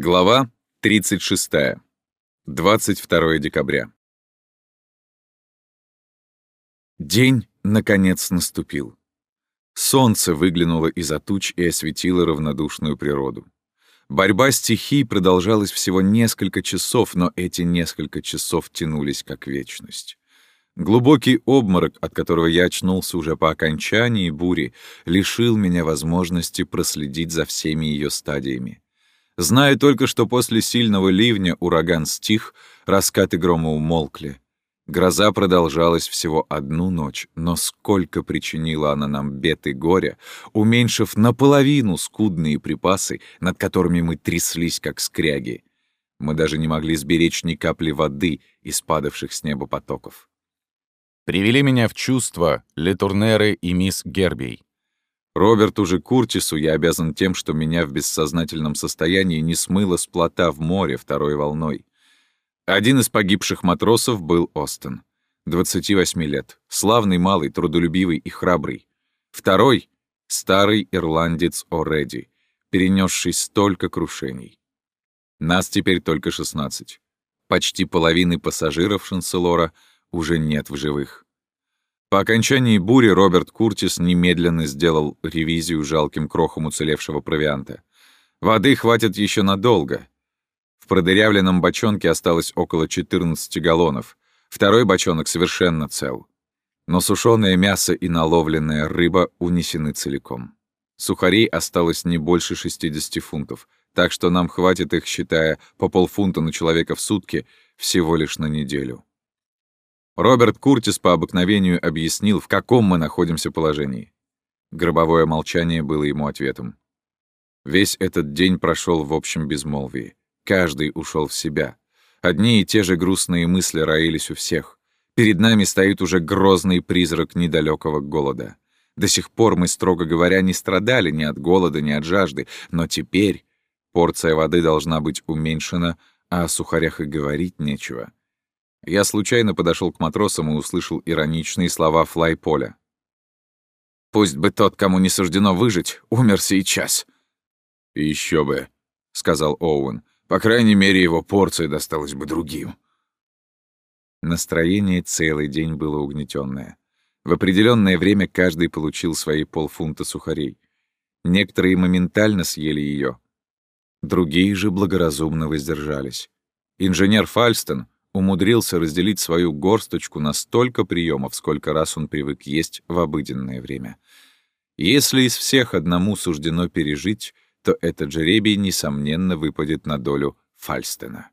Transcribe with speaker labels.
Speaker 1: Глава 36. 22 декабря. День, наконец, наступил. Солнце выглянуло из-за туч и осветило равнодушную природу. Борьба стихий продолжалась всего несколько часов, но эти несколько часов тянулись как вечность. Глубокий обморок, от которого я очнулся уже по окончании бури, лишил меня возможности проследить за всеми ее стадиями. Знаю только, что после сильного ливня ураган стих, раскаты грома умолкли. Гроза продолжалась всего одну ночь, но сколько причинила она нам бед и горя, уменьшив наполовину скудные припасы, над которыми мы тряслись, как скряги. Мы даже не могли сберечь ни капли воды из падавших с неба потоков.
Speaker 2: Привели меня в чувство Летурнеры и мисс Гербей.
Speaker 1: Роберту же Куртису я обязан тем, что меня в бессознательном состоянии не смыло с плота в море второй волной. Один из погибших матросов был Остен. 28 лет. Славный, малый, трудолюбивый и храбрый. Второй — старый ирландец О'Редди, перенесший столько крушений. Нас теперь только 16. Почти половины пассажиров Шанселора уже нет в живых. По окончании бури Роберт Куртис немедленно сделал ревизию жалким крохом уцелевшего провианта. Воды хватит еще надолго. В продырявленном бочонке осталось около 14 галлонов. Второй бочонок совершенно цел. Но сушеное мясо и наловленная рыба унесены целиком. Сухарей осталось не больше 60 фунтов, так что нам хватит их, считая по полфунта на человека в сутки, всего лишь на неделю. Роберт Куртис по обыкновению объяснил, в каком мы находимся положении. Гробовое молчание было ему ответом. Весь этот день прошел в общем безмолвии. Каждый ушел в себя. Одни и те же грустные мысли роились у всех. Перед нами стоит уже грозный призрак недалекого голода. До сих пор мы, строго говоря, не страдали ни от голода, ни от жажды, но теперь порция воды должна быть уменьшена, а о сухарях и говорить нечего. Я случайно подошел к матросам и услышал ироничные слова Флайполя. «Пусть бы тот, кому не суждено выжить, умер сейчас».
Speaker 3: «Еще бы», — сказал Оуэн. «По крайней мере, его порция досталась бы другим».
Speaker 1: Настроение целый день было угнетенное. В определенное время каждый получил свои полфунта сухарей. Некоторые моментально съели ее, другие же благоразумно воздержались. Инженер Фальстон, умудрился разделить свою горсточку на столько приемов, сколько раз он привык есть в обыденное время. Если из всех одному суждено пережить, то этот жеребий, несомненно, выпадет на долю Фальстена.